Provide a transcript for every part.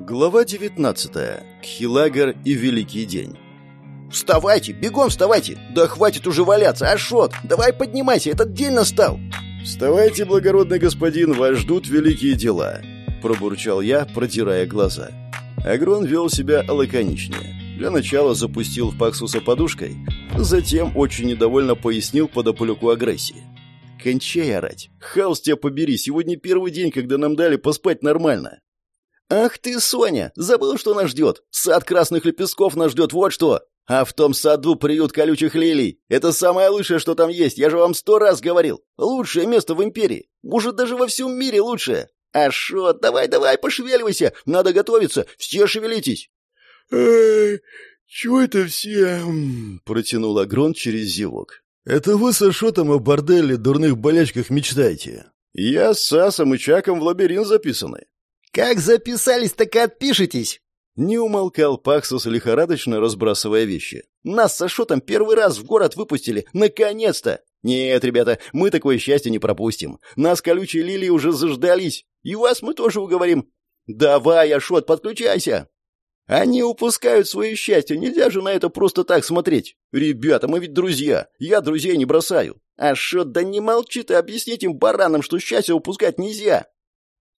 Глава 19. Хилагер и Великий день. «Вставайте! Бегом вставайте! Да хватит уже валяться! Ашот! Давай поднимайся! Этот день настал!» «Вставайте, благородный господин! Вас ждут великие дела!» Пробурчал я, продирая глаза. Агрон вел себя лаконичнее. Для начала запустил в Паксуса подушкой, затем очень недовольно пояснил подоплеку агрессии. «Кончай орать! Хаос тебя побери! Сегодня первый день, когда нам дали поспать нормально!» «Ах ты, Соня! Забыл, что нас ждет! Сад красных лепестков нас ждет, вот что! А в том саду приют колючих лилий! Это самое лучшее, что там есть! Я же вам сто раз говорил! Лучшее место в империи! Может, даже во всем мире лучшее! А шо, давай-давай, пошевеливайся! Надо готовиться! Все шевелитесь!» «Эй, чего это все?» — протянул Агрон через зевок. «Это вы со Шотом о борделе, дурных болячках мечтаете?» «Я с Сасом и Чаком в лабиринт записаны. «Как записались, так и отпишитесь!» Не умолкал Паксус, лихорадочно разбрасывая вещи. «Нас со Шотом первый раз в город выпустили! Наконец-то! Нет, ребята, мы такое счастье не пропустим. Нас колючие лилии уже заждались, и вас мы тоже уговорим. Давай, Ашот, подключайся!» Они упускают свое счастье, нельзя же на это просто так смотреть. Ребята, мы ведь друзья, я друзей не бросаю. Ашот, да не молчи ты, объяснить им баранам, что счастье упускать нельзя.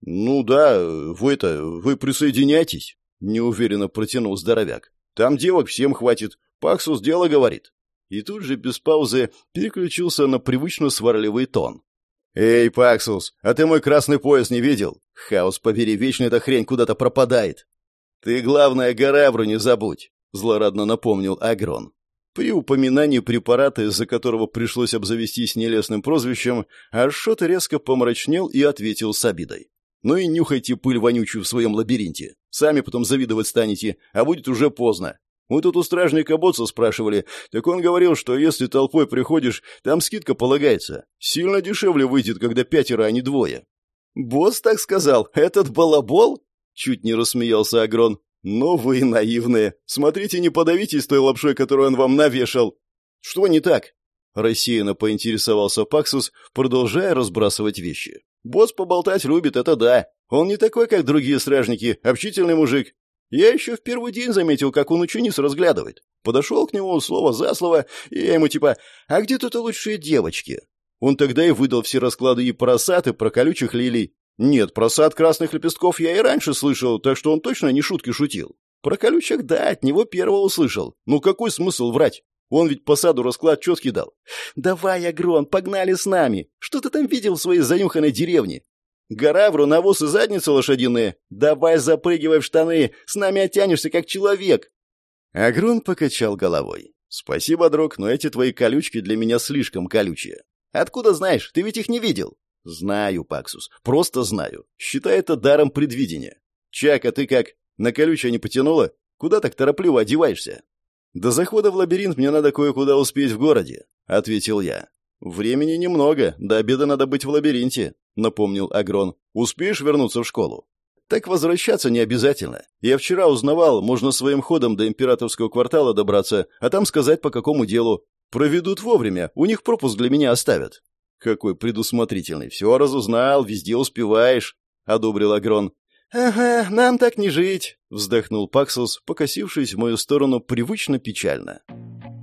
«Ну да, вы это, вы присоединяйтесь», — неуверенно протянул здоровяк. «Там девок всем хватит, Паксус дело говорит». И тут же без паузы переключился на привычно сварливый тон. «Эй, Паксус, а ты мой красный пояс не видел? Хаос, побери, вечно эта хрень куда-то пропадает». «Ты, главное, Гаравру не забудь», — злорадно напомнил Агрон. При упоминании препарата, из-за которого пришлось обзавестись нелестным прозвищем, Аршот резко помрачнел и ответил с обидой. Ну и нюхайте пыль вонючую в своем лабиринте. Сами потом завидовать станете, а будет уже поздно. Мы тут у стражника Боца спрашивали, так он говорил, что если толпой приходишь, там скидка полагается. Сильно дешевле выйдет, когда пятеро, а не двое. Босс так сказал, этот балабол? Чуть не рассмеялся Агрон. Но вы наивные. Смотрите, не подавитесь той лапшой, которую он вам навешал. Что не так? Рассеянно поинтересовался Паксус, продолжая разбрасывать вещи. Босс поболтать любит, это да. Он не такой, как другие стражники, общительный мужик. Я еще в первый день заметил, как он учениц разглядывает. Подошел к нему слово за слово, и я ему типа «А где тут лучшие девочки?» Он тогда и выдал все расклады и про сад, и про колючих лилий. Нет, про сад красных лепестков я и раньше слышал, так что он точно не шутки шутил. Про колючих, да, от него первого услышал. Ну какой смысл врать? Он ведь по саду расклад четкий дал. «Давай, Агрон, погнали с нами! Что ты там видел в своей занюханной деревне?» «Гаравру, навоз и задницы лошадиные! Давай запрыгивай в штаны! С нами оттянешься, как человек!» Агрон покачал головой. «Спасибо, друг, но эти твои колючки для меня слишком колючие». «Откуда знаешь? Ты ведь их не видел?» «Знаю, Паксус, просто знаю. Считай это даром предвидения. Чак, а ты как? На колючее не потянуло? Куда так торопливо одеваешься?» «До захода в лабиринт мне надо кое-куда успеть в городе», — ответил я. «Времени немного, до обеда надо быть в лабиринте», — напомнил Агрон. «Успеешь вернуться в школу?» «Так возвращаться не обязательно. Я вчера узнавал, можно своим ходом до императорского квартала добраться, а там сказать, по какому делу. Проведут вовремя, у них пропуск для меня оставят». «Какой предусмотрительный, все разузнал, везде успеваешь», — одобрил Агрон. «Ага, нам так не жить», — вздохнул Паксус, покосившись в мою сторону привычно печально.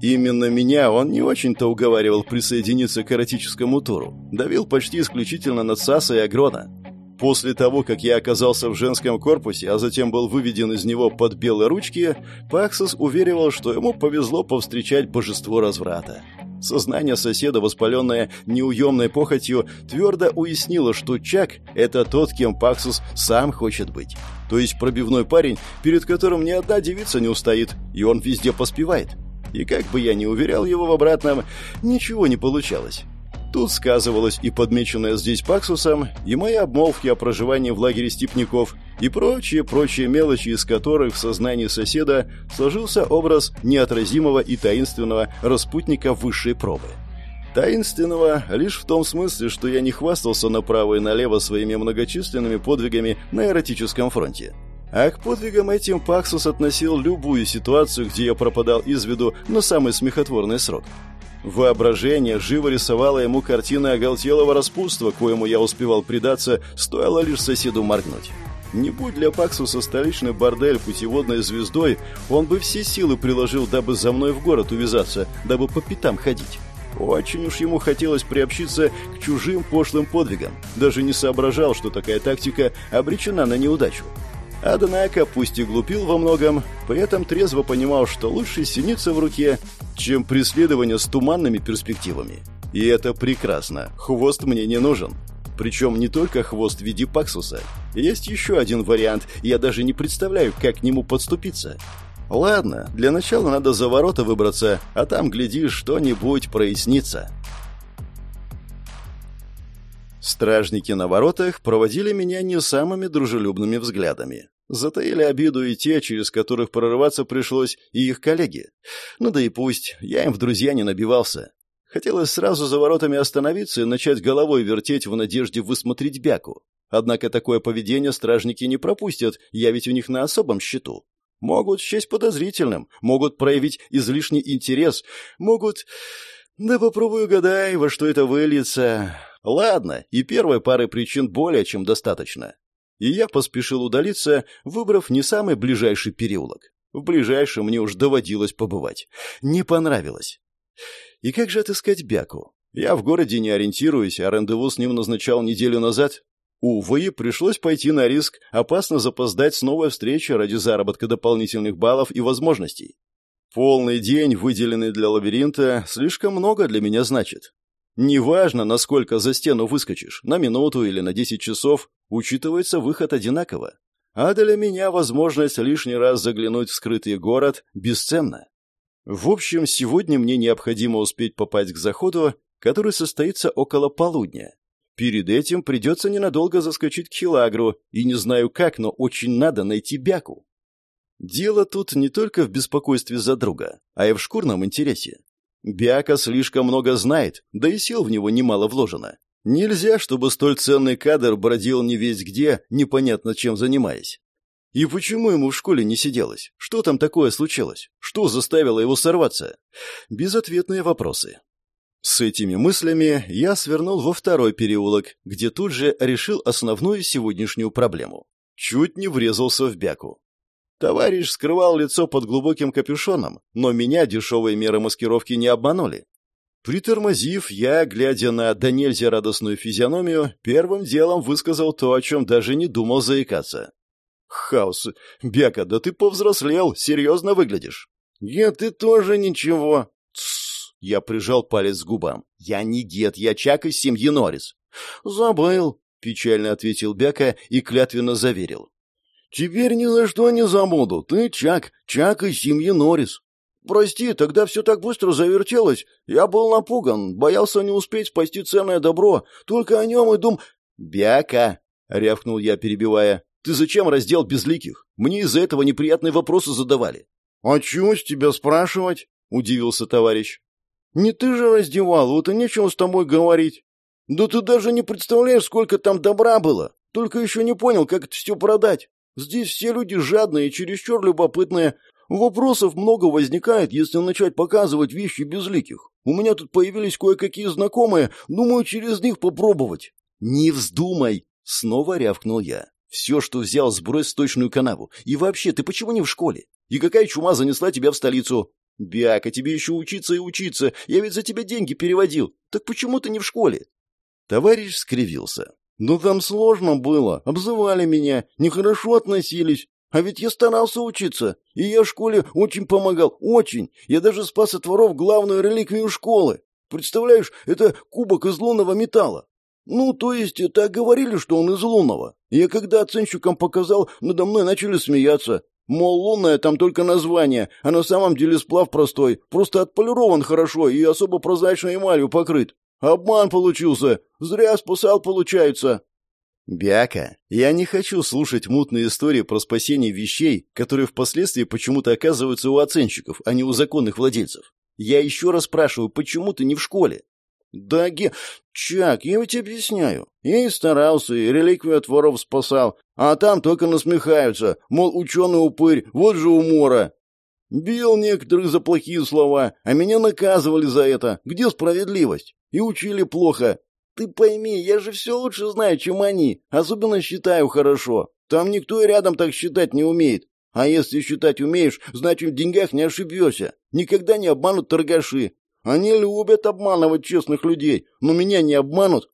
Именно меня он не очень-то уговаривал присоединиться к эротическому туру. Давил почти исключительно на Саса и Агрона. После того, как я оказался в женском корпусе, а затем был выведен из него под белые ручки, Паксус уверивал, что ему повезло повстречать божество разврата. Сознание соседа, воспаленное неуемной похотью, твердо уяснило, что Чак — это тот, кем Паксус сам хочет быть. То есть пробивной парень, перед которым ни одна девица не устоит, и он везде поспевает. И как бы я ни уверял его в обратном, ничего не получалось. Тут сказывалось и подмеченное здесь Паксусом, и мои обмолвки о проживании в лагере степняков, и прочие-прочие мелочи, из которых в сознании соседа сложился образ неотразимого и таинственного распутника высшей пробы. Таинственного лишь в том смысле, что я не хвастался направо и налево своими многочисленными подвигами на эротическом фронте. А к подвигам этим Паксус относил любую ситуацию, где я пропадал из виду на самый смехотворный срок – Воображение живо рисовало ему картины оголтелого распутства, коему я успевал предаться, стоило лишь соседу моргнуть. Не будь для Паксуса столичный бордель путеводной звездой, он бы все силы приложил, дабы за мной в город увязаться, дабы по пятам ходить. Очень уж ему хотелось приобщиться к чужим пошлым подвигам. Даже не соображал, что такая тактика обречена на неудачу. Однако, пусть и глупил во многом, при этом трезво понимал, что лучше синица в руке, чем преследование с туманными перспективами. И это прекрасно. Хвост мне не нужен. Причем не только хвост в виде Паксуса. Есть еще один вариант, я даже не представляю, как к нему подступиться. Ладно, для начала надо за ворота выбраться, а там, глядишь, что-нибудь прояснится. Стражники на воротах проводили меня не самыми дружелюбными взглядами. Затаили обиду и те, через которых прорываться пришлось, и их коллеги. Ну да и пусть, я им в друзья не набивался. Хотелось сразу за воротами остановиться и начать головой вертеть в надежде высмотреть бяку. Однако такое поведение стражники не пропустят, я ведь у них на особом счету. Могут счесть подозрительным, могут проявить излишний интерес, могут... Да попробую гадай, во что это выльется. Ладно, и первой пары причин более чем достаточно. И я поспешил удалиться, выбрав не самый ближайший переулок. В ближайшем мне уж доводилось побывать. Не понравилось. И как же отыскать Бяку? Я в городе не ориентируюсь, а рандеву с ним назначал неделю назад. Увы, пришлось пойти на риск, опасно запоздать с новой встречи ради заработка дополнительных баллов и возможностей. Полный день, выделенный для лабиринта, слишком много для меня значит. Неважно, насколько за стену выскочишь, на минуту или на 10 часов, учитывается выход одинаково. А для меня возможность лишний раз заглянуть в скрытый город бесценна. В общем, сегодня мне необходимо успеть попасть к заходу, который состоится около полудня. Перед этим придется ненадолго заскочить к Хилагру, и не знаю как, но очень надо найти Бяку. Дело тут не только в беспокойстве за друга, а и в шкурном интересе. Бяка слишком много знает, да и сил в него немало вложено. Нельзя, чтобы столь ценный кадр бродил не весь где, непонятно чем занимаясь. И почему ему в школе не сиделось? Что там такое случилось? Что заставило его сорваться? Безответные вопросы. С этими мыслями я свернул во второй переулок, где тут же решил основную сегодняшнюю проблему. Чуть не врезался в бяку. Товарищ скрывал лицо под глубоким капюшоном, но меня дешевые меры маскировки не обманули. Притормозив, я, глядя на до радостную физиономию, первым делом высказал то, о чем даже не думал заикаться. «Хаус, Бяка, да ты повзрослел, серьезно выглядишь». «Нет, ты тоже ничего», я прижал палец к губам. «Я не дед, я Чак из семьи Норрис». «Забыл», — печально ответил Бяка и клятвенно заверил. «Теперь ни за что не забуду. Ты Чак, Чак из семьи Норрис». «Прости, тогда все так быстро завертелось. Я был напуган, боялся не успеть спасти ценное добро. Только о нем и дум...» «Бяка!» — рявкнул я, перебивая. «Ты зачем раздел безликих? Мне из-за этого неприятные вопросы задавали». «А чего с тебя спрашивать?» — удивился товарищ. Не ты же раздевал, вот и нечего с тобой говорить. Да ты даже не представляешь, сколько там добра было. Только еще не понял, как это все продать. Здесь все люди жадные и чересчур любопытные. Вопросов много возникает, если начать показывать вещи безликих. У меня тут появились кое-какие знакомые, думаю, через них попробовать. Не вздумай, снова рявкнул я. Все, что взял, сбрось в точную канаву. И вообще, ты почему не в школе? И какая чума занесла тебя в столицу? «Бяка, тебе еще учиться и учиться. Я ведь за тебя деньги переводил. Так почему ты не в школе?» Товарищ скривился. «Ну там сложно было. Обзывали меня, нехорошо относились. А ведь я старался учиться. И я в школе очень помогал. Очень. Я даже спас от воров главную реликвию школы. Представляешь, это кубок из лунного металла. Ну, то есть, так говорили, что он из лунного. Я когда оценщикам показал, надо мной начали смеяться. Мол, лунное там только название, а на самом деле сплав простой, просто отполирован хорошо и особо прозрачной эмалью покрыт. Обман получился, зря спасал получается. Бяка, я не хочу слушать мутные истории про спасение вещей, которые впоследствии почему-то оказываются у оценщиков, а не у законных владельцев. Я еще раз спрашиваю, почему ты не в школе? «Да, Ге... Чак, я ведь объясняю. Я и старался, и реликвию от воров спасал, а там только насмехаются, мол, ученый-упырь, вот же умора. Бил некоторых за плохие слова, а меня наказывали за это. Где справедливость? И учили плохо. Ты пойми, я же все лучше знаю, чем они, особенно считаю хорошо. Там никто и рядом так считать не умеет. А если считать умеешь, значит в деньгах не ошибешься. Никогда не обманут торгаши. Они любят обманывать честных людей, но меня не обманут.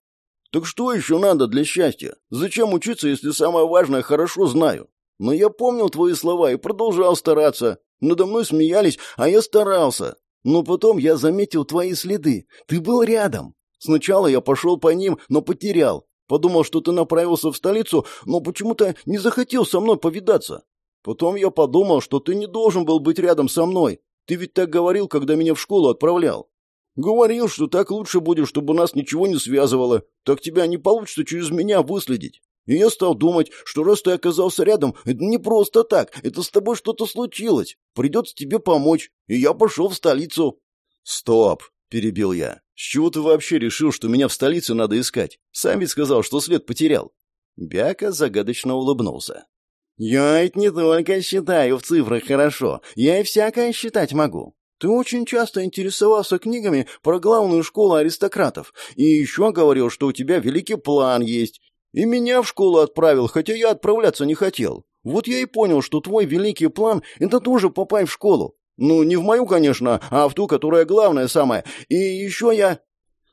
Так что еще надо для счастья? Зачем учиться, если самое важное хорошо знаю? Но я помнил твои слова и продолжал стараться. Надо мной смеялись, а я старался. Но потом я заметил твои следы. Ты был рядом. Сначала я пошел по ним, но потерял. Подумал, что ты направился в столицу, но почему-то не захотел со мной повидаться. Потом я подумал, что ты не должен был быть рядом со мной. Ты ведь так говорил, когда меня в школу отправлял. Говорил, что так лучше будет, чтобы нас ничего не связывало. Так тебя не получится через меня выследить. И я стал думать, что раз ты оказался рядом, это не просто так, это с тобой что-то случилось. Придется тебе помочь. И я пошел в столицу. Стоп, перебил я. С чего ты вообще решил, что меня в столице надо искать? Сам ведь сказал, что след потерял. Бяка загадочно улыбнулся. «Я ведь не только считаю в цифрах хорошо, я и всякое считать могу. Ты очень часто интересовался книгами про главную школу аристократов, и еще говорил, что у тебя великий план есть. И меня в школу отправил, хотя я отправляться не хотел. Вот я и понял, что твой великий план — это тоже попасть в школу. Ну, не в мою, конечно, а в ту, которая главная самая. И еще я...»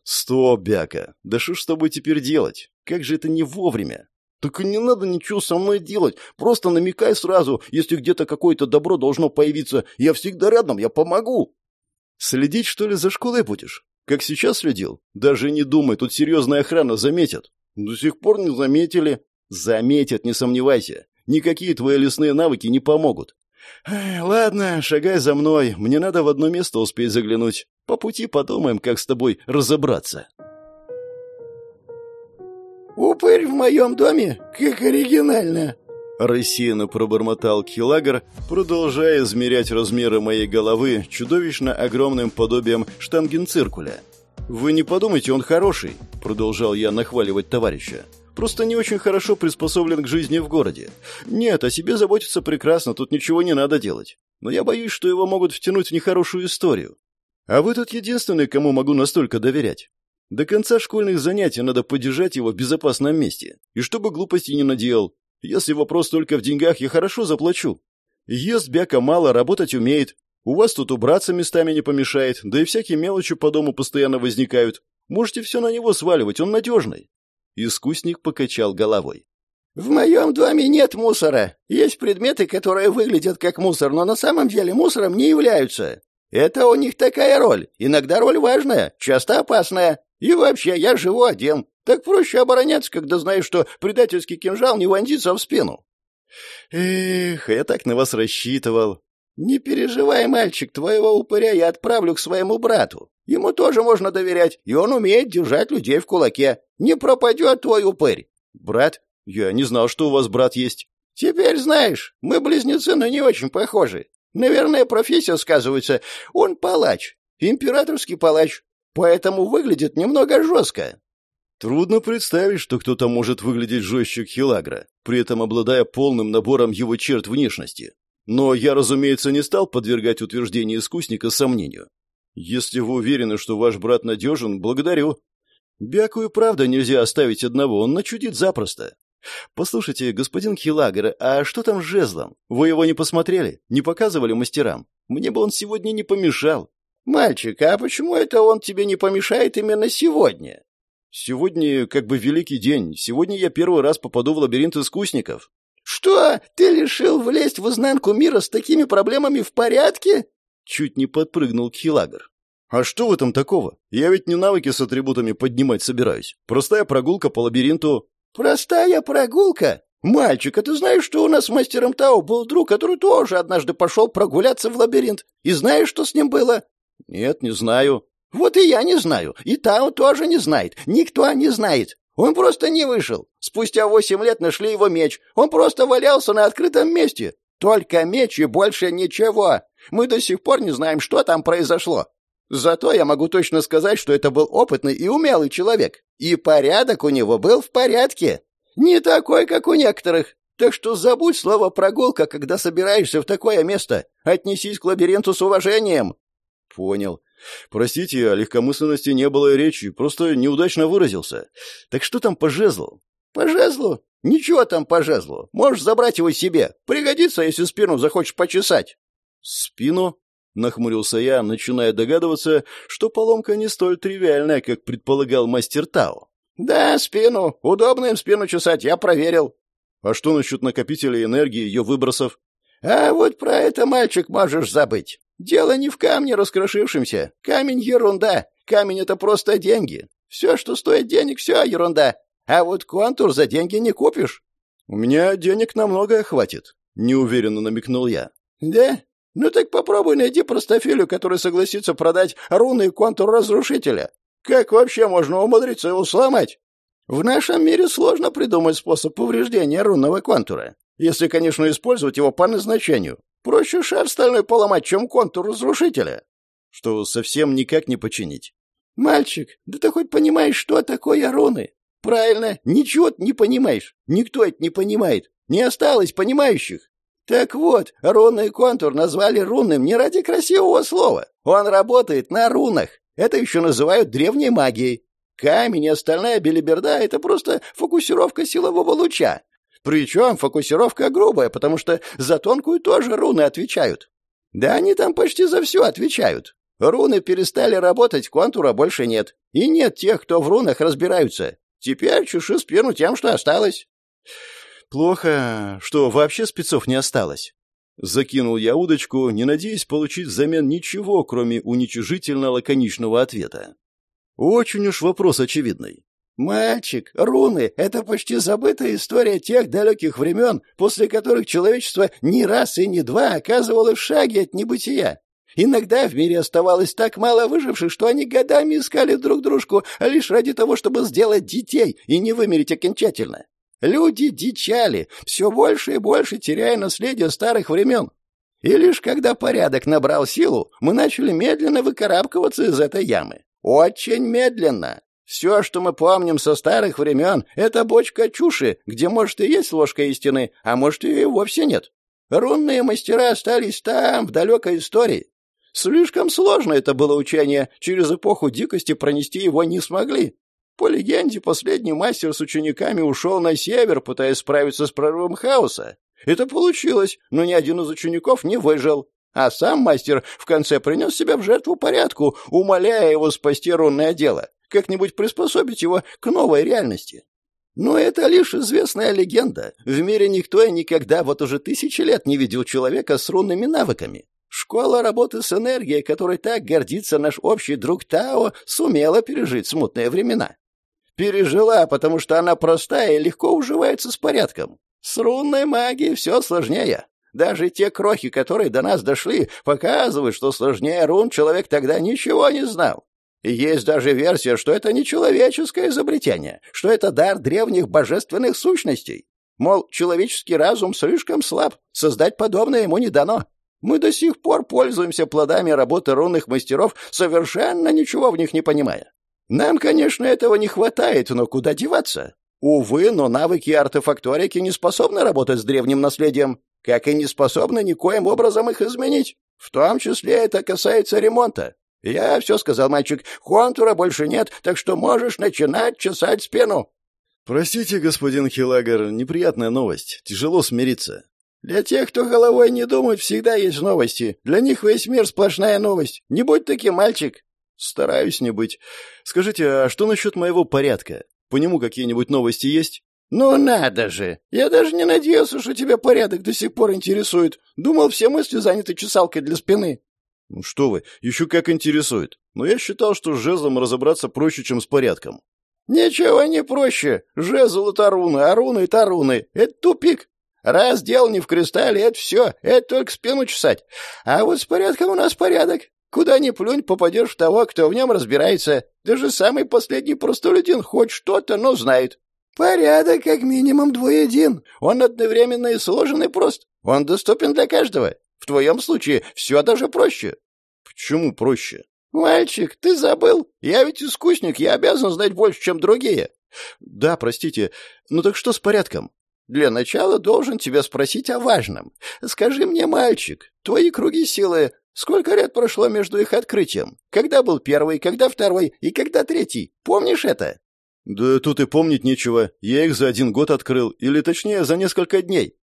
«Стоп, Бяка, да что ж с тобой теперь делать? Как же это не вовремя? «Так и не надо ничего со мной делать. Просто намекай сразу, если где-то какое-то добро должно появиться. Я всегда рядом, я помогу». «Следить, что ли, за школой будешь? Как сейчас следил? Даже не думай, тут серьезная охрана заметят». «До сих пор не заметили». «Заметят, не сомневайся. Никакие твои лесные навыки не помогут». «Ладно, шагай за мной. Мне надо в одно место успеть заглянуть. По пути подумаем, как с тобой разобраться». «Упырь в моем доме? Как оригинально!» Рассеянно пробормотал Килагер, продолжая измерять размеры моей головы чудовищно огромным подобием штангенциркуля. «Вы не подумайте, он хороший», — продолжал я нахваливать товарища. «Просто не очень хорошо приспособлен к жизни в городе. Нет, о себе заботиться прекрасно, тут ничего не надо делать. Но я боюсь, что его могут втянуть в нехорошую историю. А вы тут единственный, кому могу настолько доверять. До конца школьных занятий надо поддержать его в безопасном месте. И чтобы глупости не наделал. Если вопрос только в деньгах, я хорошо заплачу. Ест бяка мало, работать умеет. У вас тут убраться местами не помешает, да и всякие мелочи по дому постоянно возникают. Можете все на него сваливать, он надежный. Искусник покачал головой. «В моем доме нет мусора. Есть предметы, которые выглядят как мусор, но на самом деле мусором не являются. Это у них такая роль. Иногда роль важная, часто опасная. И вообще, я живу один. Так проще обороняться, когда знаешь, что предательский кинжал не вонзится в спину. Эх, я так на вас рассчитывал. Не переживай, мальчик, твоего упыря я отправлю к своему брату. Ему тоже можно доверять, и он умеет держать людей в кулаке. Не пропадет твой упырь. Брат? Я не знал, что у вас брат есть. Теперь знаешь, мы близнецы, но не очень похожи. Наверное, профессия сказывается. Он палач, императорский палач. Поэтому выглядит немного жестко. Трудно представить, что кто-то может выглядеть жестче Хилагра, при этом обладая полным набором его черт внешности. Но я, разумеется, не стал подвергать утверждение искусника сомнению. Если вы уверены, что ваш брат надежен, благодарю. Бяку и правда нельзя оставить одного, он начудит запросто. Послушайте, господин Хилагер, а что там с жезлом? Вы его не посмотрели? Не показывали мастерам? Мне бы он сегодня не помешал. «Мальчик, а почему это он тебе не помешает именно сегодня?» «Сегодня как бы великий день. Сегодня я первый раз попаду в лабиринт искусников». «Что? Ты решил влезть в изнанку мира с такими проблемами в порядке?» Чуть не подпрыгнул Кхилагр. «А что в этом такого? Я ведь не навыки с атрибутами поднимать собираюсь. Простая прогулка по лабиринту». «Простая прогулка? Мальчик, а ты знаешь, что у нас с мастером Тао был друг, который тоже однажды пошел прогуляться в лабиринт? И знаешь, что с ним было?» «Нет, не знаю». «Вот и я не знаю. И Тао тоже не знает. Никто не знает. Он просто не вышел. Спустя восемь лет нашли его меч. Он просто валялся на открытом месте. Только меч и больше ничего. Мы до сих пор не знаем, что там произошло. Зато я могу точно сказать, что это был опытный и умелый человек. И порядок у него был в порядке. Не такой, как у некоторых. Так что забудь слово «прогулка», когда собираешься в такое место. Отнесись к лабиринту с уважением. Понял. Простите, о легкомысленности не было и речи, просто неудачно выразился. Так что там по жезлу? По жезлу? Ничего там по жезлу. Можешь забрать его себе. Пригодится, если спину захочешь почесать. Спину? Нахмурился я, начиная догадываться, что поломка не столь тривиальная, как предполагал мастер Тао. Да, спину. Удобно им спину чесать, я проверил. А что насчет накопителя энергии, ее выбросов? А вот про это, мальчик, можешь забыть. Дело не в камне раскрошившемся. Камень — ерунда. Камень — это просто деньги. Все, что стоит денег, все ерунда. А вот контур за деньги не купишь. У меня денег на многое хватит, неуверенно намекнул я. Да? Ну так попробуй найди простофилю, который согласится продать рунный контур разрушителя. Как вообще можно умудриться его сломать? В нашем мире сложно придумать способ повреждения рунного контура. Если, конечно, использовать его по назначению. Проще шар стальной поломать, чем контур разрушителя. Что совсем никак не починить. Мальчик, да ты хоть понимаешь, что такое руны? Правильно, ничего ты не понимаешь. Никто это не понимает. Не осталось понимающих. Так вот, рунный контур назвали рунным не ради красивого слова. Он работает на рунах. Это еще называют древней магией. Камень и остальная белиберда — это просто фокусировка силового луча. Причем фокусировка грубая, потому что за тонкую тоже руны отвечают. Да они там почти за все отвечают. Руны перестали работать, контура больше нет. И нет тех, кто в рунах разбираются. Теперь чеши спину тем, что осталось. Плохо, что вообще спецов не осталось. Закинул я удочку, не надеясь получить взамен ничего, кроме уничижительно-лаконичного ответа. Очень уж вопрос очевидный. «Мальчик, руны — это почти забытая история тех далеких времен, после которых человечество ни раз и ни два оказывалось в шаге от небытия. Иногда в мире оставалось так мало выживших, что они годами искали друг дружку лишь ради того, чтобы сделать детей и не вымереть окончательно. Люди дичали, все больше и больше теряя наследие старых времен. И лишь когда порядок набрал силу, мы начали медленно выкарабкиваться из этой ямы. Очень медленно. Все, что мы помним со старых времен, это бочка чуши, где, может, и есть ложка истины, а может, и вовсе нет. Рунные мастера остались там, в далекой истории. Слишком сложно это было учение, через эпоху дикости пронести его не смогли. По легенде, последний мастер с учениками ушел на север, пытаясь справиться с прорывом хаоса. Это получилось, но ни один из учеников не выжил. А сам мастер в конце принес себя в жертву порядку, умоляя его спасти рунное дело, как-нибудь приспособить его к новой реальности. Но это лишь известная легенда. В мире никто и никогда вот уже тысячи лет не видел человека с рунными навыками. Школа работы с энергией, которой так гордится наш общий друг Тао, сумела пережить смутные времена. Пережила, потому что она простая и легко уживается с порядком. С рунной магией все сложнее. Даже те крохи, которые до нас дошли, показывают, что сложнее рун человек тогда ничего не знал. Есть даже версия, что это не человеческое изобретение, что это дар древних божественных сущностей. Мол, человеческий разум слишком слаб, создать подобное ему не дано. Мы до сих пор пользуемся плодами работы рунных мастеров, совершенно ничего в них не понимая. Нам, конечно, этого не хватает, но куда деваться? Увы, но навыки артефакторики не способны работать с древним наследием, как и не способны никоим образом их изменить. В том числе это касается ремонта. Я все сказал, мальчик, контура больше нет, так что можешь начинать чесать спину. Простите, господин Хилагер, неприятная новость. Тяжело смириться. Для тех, кто головой не думает, всегда есть новости. Для них весь мир сплошная новость. Не будь таким, мальчик. Стараюсь не быть. Скажите, а что насчет моего порядка? По нему какие-нибудь новости есть? Ну надо же! Я даже не надеялся, что тебя порядок до сих пор интересует. Думал, все мысли заняты чесалкой для спины. Ну что вы, еще как интересует. Но я считал, что с жезлом разобраться проще, чем с порядком. Ничего не проще. Жезл — это руны, а руны — это руны. Это тупик. Раз дело не в кристалле, это все, это только спину чесать. А вот с порядком у нас порядок. Куда ни плюнь, попадешь в того, кто в нем разбирается. Даже самый последний простолюдин хоть что-то, но знает. Порядок как минимум двуедин. Он одновременно и сложен, и прост. Он доступен для каждого. В твоем случае все даже проще. Почему проще? Мальчик, ты забыл? Я ведь искусник, я обязан знать больше, чем другие. Да, простите. Ну так что с порядком? Для начала должен тебя спросить о важном. Скажи мне, мальчик, твои круги силы, сколько лет прошло между их открытием? Когда был первый, когда второй и когда третий? Помнишь это? Да тут и помнить нечего. Я их за один год открыл, или точнее, за несколько дней.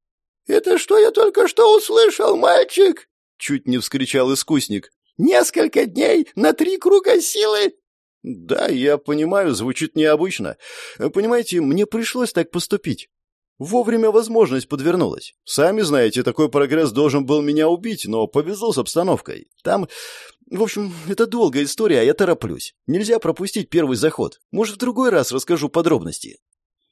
Это что я только что услышал, мальчик? Чуть не вскричал искусник. Несколько дней на три круга силы? Да, я понимаю, звучит необычно. Понимаете, мне пришлось так поступить. Вовремя возможность подвернулась. Сами знаете, такой прогресс должен был меня убить, но повезло с обстановкой. Там... В общем, это долгая история, а я тороплюсь. Нельзя пропустить первый заход. Может, в другой раз расскажу подробности.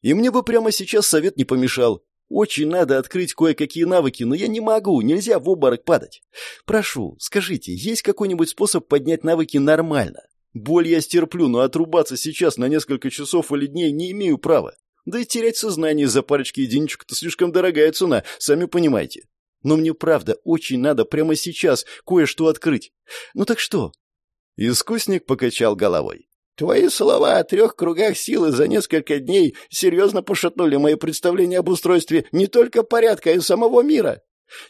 И мне бы прямо сейчас совет не помешал. Очень надо открыть кое-какие навыки, но я не могу, нельзя в обморок падать. Прошу, скажите, есть какой-нибудь способ поднять навыки нормально? Боль я стерплю, но отрубаться сейчас на несколько часов или дней не имею права. Да и терять сознание за парочки единичек – это слишком дорогая цена, сами понимаете. Но мне правда очень надо прямо сейчас кое-что открыть. Ну так что?» Искусник покачал головой. «Твои слова о трех кругах силы за несколько дней серьезно пошатнули мои представления об устройстве не только порядка, а и самого мира.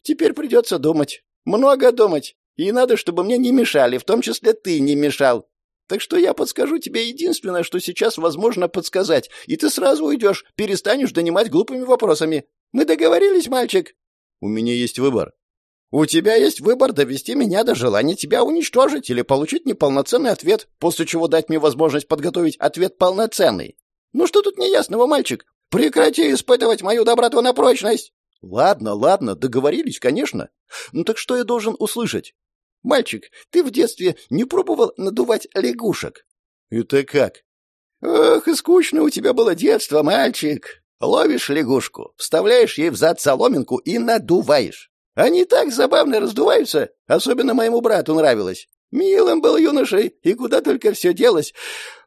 Теперь придется думать. Много думать. И надо, чтобы мне не мешали, в том числе ты не мешал. Так что я подскажу тебе единственное, что сейчас возможно подсказать, и ты сразу уйдешь, перестанешь донимать глупыми вопросами. Мы договорились, мальчик?» «У меня есть выбор». «У тебя есть выбор довести меня до желания тебя уничтожить или получить неполноценный ответ, после чего дать мне возможность подготовить ответ полноценный. Ну что тут неясного, мальчик? Прекрати испытывать мою доброту на прочность!» «Ладно, ладно, договорились, конечно. Ну так что я должен услышать?» Мальчик, ты в детстве не пробовал надувать лягушек? Это как? Ох, и скучно у тебя было детство, мальчик. Ловишь лягушку, вставляешь ей в зад соломинку и надуваешь. Они так забавно раздуваются, особенно моему брату нравилось. Милым был юношей, и куда только все делось.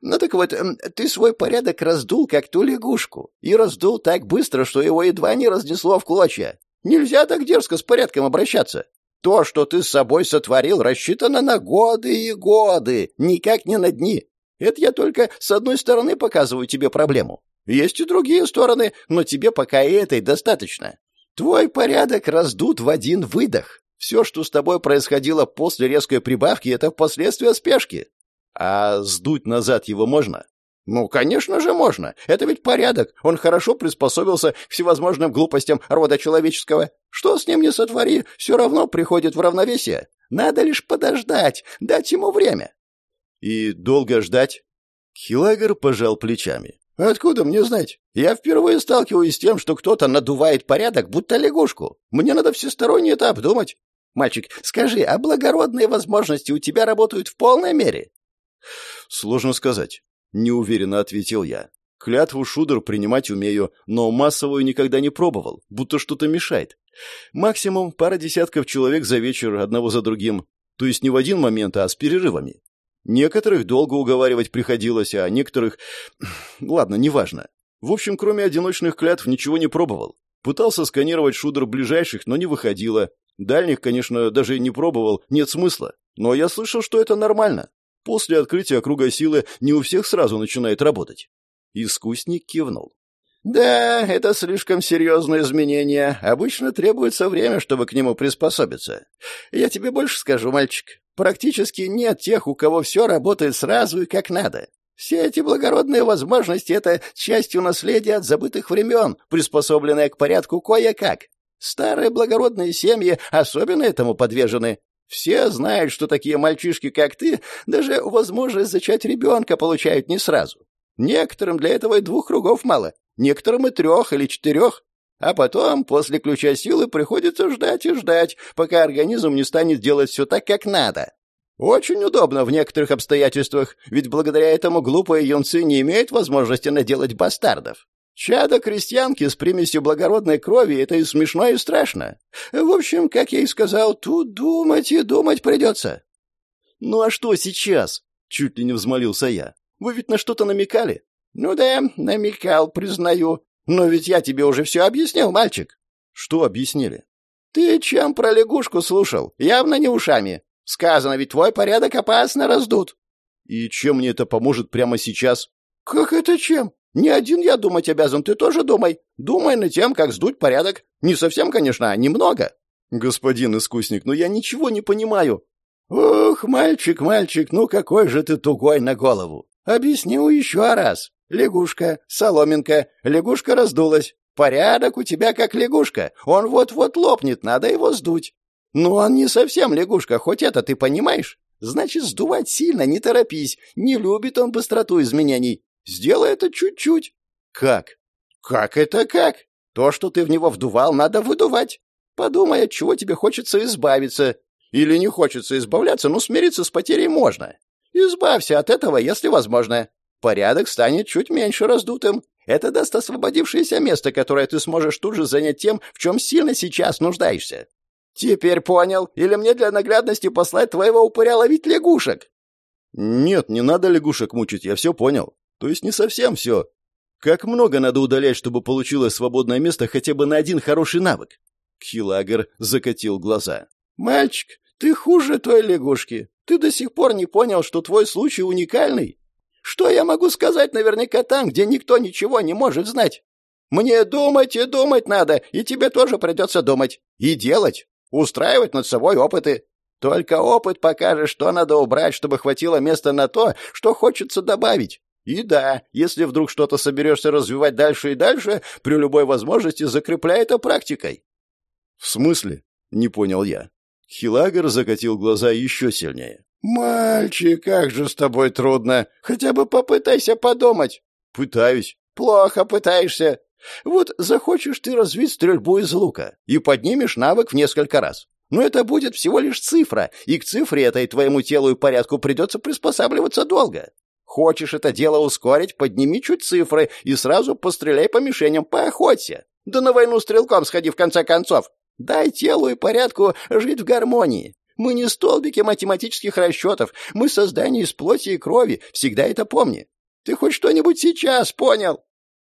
Ну так вот, ты свой порядок раздул, как ту лягушку, и раздул так быстро, что его едва не разнесло в клочья. Нельзя так дерзко с порядком обращаться. То, что ты с собой сотворил, рассчитано на годы и годы, никак не на дни. Это я только с одной стороны показываю тебе проблему. Есть и другие стороны, но тебе пока и этой достаточно. Твой порядок раздут в один выдох. Все, что с тобой происходило после резкой прибавки, это впоследствии спешки. А сдуть назад его можно? Ну, конечно же, можно. Это ведь порядок. Он хорошо приспособился к всевозможным глупостям рода человеческого. Что с ним не сотвори, все равно приходит в равновесие. Надо лишь подождать, дать ему время. И долго ждать? Хилагер пожал плечами. Откуда мне знать? Я впервые сталкиваюсь с тем, что кто-то надувает порядок, будто лягушку. Мне надо всесторонне это обдумать. Мальчик, скажи, а благородные возможности у тебя работают в полной мере? Сложно сказать. — неуверенно ответил я. «Клятву шудер принимать умею, но массовую никогда не пробовал, будто что-то мешает. Максимум пара десятков человек за вечер, одного за другим. То есть не в один момент, а с перерывами. Некоторых долго уговаривать приходилось, а некоторых... Ладно, неважно. В общем, кроме одиночных клятв ничего не пробовал. Пытался сканировать шудер ближайших, но не выходило. Дальних, конечно, даже не пробовал, нет смысла. Но я слышал, что это нормально. После открытия круга силы не у всех сразу начинает работать. Искусник кивнул. «Да, это слишком серьезное изменение. Обычно требуется время, чтобы к нему приспособиться. Я тебе больше скажу, мальчик. Практически нет тех, у кого все работает сразу и как надо. Все эти благородные возможности — это частью наследия от забытых времен, приспособленное к порядку кое-как. Старые благородные семьи особенно этому подвержены. Все знают, что такие мальчишки, как ты, даже возможность зачать ребенка получают не сразу. Некоторым для этого и двух кругов мало, некоторым и трех или четырех. А потом, после ключа силы, приходится ждать и ждать, пока организм не станет делать все так, как надо. Очень удобно в некоторых обстоятельствах, ведь благодаря этому глупые юнцы не имеют возможности наделать бастардов. Чадо крестьянки с примесью благородной крови — это и смешно, и страшно. В общем, как я и сказал, тут думать и думать придется. — Ну а что сейчас? — чуть ли не взмолился я. — Вы ведь на что-то намекали? — Ну да, намекал, признаю. Но ведь я тебе уже все объяснил, мальчик. — Что объяснили? — Ты чем про лягушку слушал? Явно не ушами. Сказано, ведь твой порядок опасно раздут. — И чем мне это поможет прямо сейчас? — Как это чем? Не один я думать обязан, ты тоже думай. Думай над тем, как сдуть порядок. Не совсем, конечно, а немного. Господин искусник, но я ничего не понимаю. Ох, мальчик, мальчик, ну какой же ты тугой на голову. Объясню еще раз. Лягушка, соломинка, лягушка раздулась. Порядок у тебя как лягушка. Он вот-вот лопнет, надо его сдуть. Но он не совсем лягушка, хоть это ты понимаешь? Значит, сдувать сильно не торопись. Не любит он быстроту изменений. Сделай это чуть-чуть. Как? Как это как? То, что ты в него вдувал, надо выдувать. Подумай, от чего тебе хочется избавиться. Или не хочется избавляться, но смириться с потерей можно. Избавься от этого, если возможно. Порядок станет чуть меньше раздутым. Это даст освободившееся место, которое ты сможешь тут же занять тем, в чем сильно сейчас нуждаешься. Теперь понял? Или мне для наглядности послать твоего упыря ловить лягушек? Нет, не надо лягушек мучить, я все понял. То есть не совсем все. Как много надо удалять, чтобы получилось свободное место хотя бы на один хороший навык? Кхилагер закатил глаза. «Мальчик, ты хуже той лягушки. Ты до сих пор не понял, что твой случай уникальный. Что я могу сказать наверняка там, где никто ничего не может знать? Мне думать и думать надо, и тебе тоже придется думать. И делать. Устраивать над собой опыты. Только опыт покажет, что надо убрать, чтобы хватило места на то, что хочется добавить. И да, если вдруг что-то соберешься развивать дальше и дальше, при любой возможности закрепляй это практикой. — В смысле? — не понял я. Хилагер закатил глаза еще сильнее. «Мальчик, как же с тобой трудно! Хотя бы попытайся подумать!» «Пытаюсь». «Плохо пытаешься. Вот захочешь ты развить стрельбу из лука и поднимешь навык в несколько раз. Но это будет всего лишь цифра, и к цифре этой твоему телу и порядку придется приспосабливаться долго. Хочешь это дело ускорить, подними чуть цифры и сразу постреляй по мишеням, поохоться. Да на войну стрелком сходи в конце концов. Дай телу и порядку жить в гармонии. Мы не столбики математических расчетов, мы создание из плоти и крови, всегда это помни. Ты хоть что-нибудь сейчас понял?»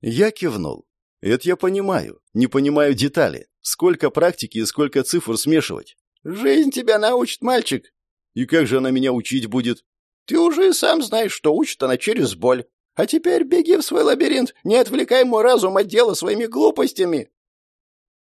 Я кивнул. «Это я понимаю. Не понимаю детали. Сколько практики и сколько цифр смешивать?» «Жизнь тебя научит, мальчик». «И как же она меня учить будет?» «Ты уже и сам знаешь, что учит она через боль. А теперь беги в свой лабиринт, не отвлекай мой разум от дела своими глупостями».